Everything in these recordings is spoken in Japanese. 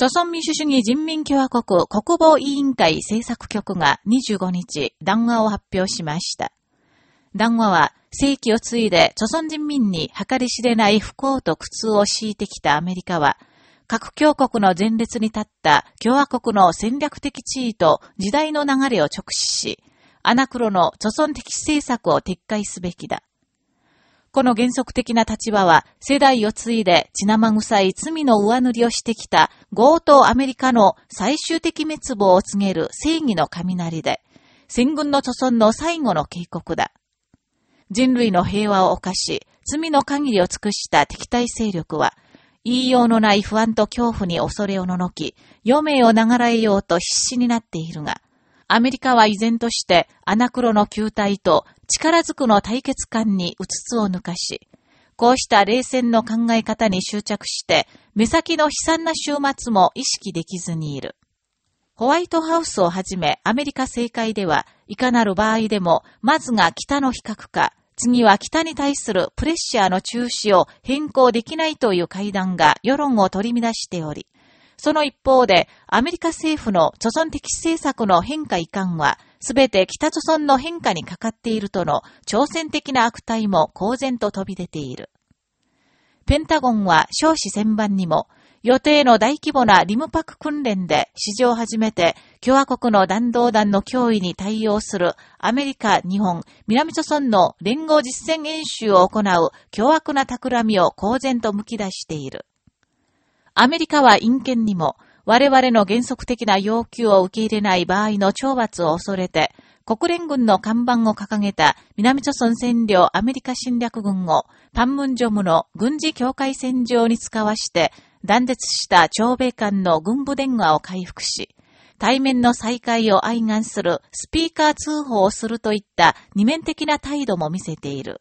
朝鮮民主主義人民共和国国防委員会政策局が25日談話を発表しました。談話は、世紀を継いで朝鮮人民に計り知れない不幸と苦痛を強いてきたアメリカは、各強国の前列に立った共和国の戦略的地位と時代の流れを直視し、アナクロの朝鮮的政策を撤回すべきだ。この原則的な立場は、世代を継いで血生臭い罪の上塗りをしてきた強盗アメリカの最終的滅亡を告げる正義の雷で、戦軍の著存の最後の警告だ。人類の平和を犯し、罪の限りを尽くした敵対勢力は、言いようのない不安と恐怖に恐れをののき、余命を流らえようと必死になっているが、アメリカは依然としてアナクロの球体と力ずくの対決感にうつつを抜かし、こうした冷戦の考え方に執着して、目先の悲惨な終末も意識できずにいる。ホワイトハウスをはじめアメリカ政界では、いかなる場合でも、まずが北の比較か、次は北に対するプレッシャーの中止を変更できないという会談が世論を取り乱しており、その一方で、アメリカ政府の著存的政策の変化遺憾は、すべて北朝鮮の変化にかかっているとの挑戦的な悪態も公然と飛び出ている。ペンタゴンは少子千番にも、予定の大規模なリムパク訓練で史上初めて共和国の弾道弾の脅威に対応するアメリカ、日本、南朝鮮の連合実践演習を行う凶悪な企みを公然と剥き出している。アメリカは陰険にも、我々の原則的な要求を受け入れない場合の懲罰を恐れて、国連軍の看板を掲げた南朝鮮占領アメリカ侵略軍をパンムンジョムの軍事境界線上に使わして断絶した朝米間の軍部電話を回復し、対面の再開を哀願するスピーカー通報をするといった二面的な態度も見せている。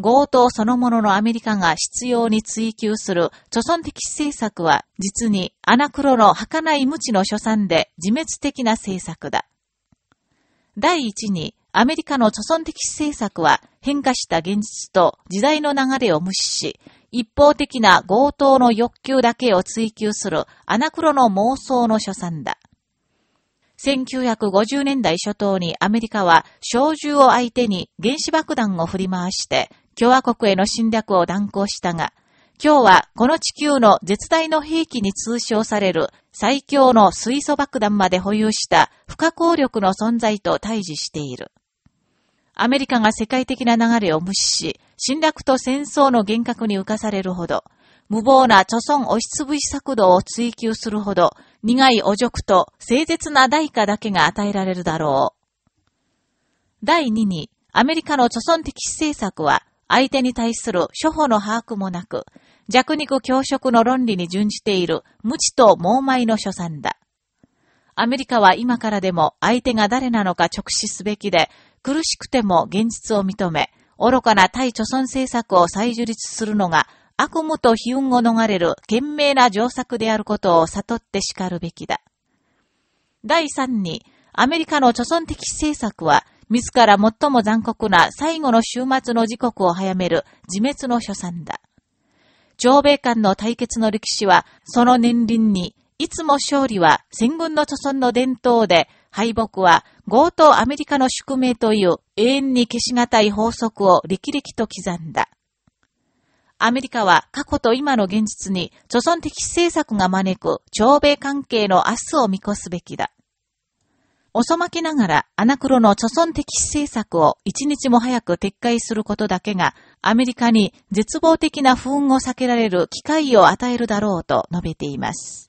強盗そのもののアメリカが必要に追求する著存的政策は、実にアナクロの儚い無知の所産で自滅的な政策だ。第一に、アメリカの著存的政策は変化した現実と時代の流れを無視し、一方的な強盗の欲求だけを追求するアナクロの妄想の所産だ。1950年代初頭にアメリカは小銃を相手に原子爆弾を振り回して共和国への侵略を断行したが、今日はこの地球の絶大の兵器に通称される最強の水素爆弾まで保有した不可抗力の存在と対峙している。アメリカが世界的な流れを無視し、侵略と戦争の幻覚に浮かされるほど、無謀な著村押しつぶし策動を追求するほど、苦い汚辱と誠実な代価だけが与えられるだろう。第2に、アメリカの著村的政策は、相手に対する処方の把握もなく、弱肉強食の論理に準じている無知と猛米の所産だ。アメリカは今からでも相手が誰なのか直視すべきで、苦しくても現実を認め、愚かな対貯村政策を再樹立するのが悪夢と悲運を逃れる懸命な上策であることを悟って叱るべきだ。第三に、アメリカの貯村的政策は自ら最も残酷な最後の終末の時刻を早める自滅の所産だ。朝米間の対決の歴史は、その年輪に、いつも勝利は戦軍の著村の伝統で、敗北は強盗アメリカの宿命という永遠に消し難い法則を力々と刻んだ。アメリカは過去と今の現実に、著村的政策が招く朝米関係の明日を見越すべきだ。遅まきながらアナクロの貯存的政策を一日も早く撤回することだけがアメリカに絶望的な不運を避けられる機会を与えるだろうと述べています。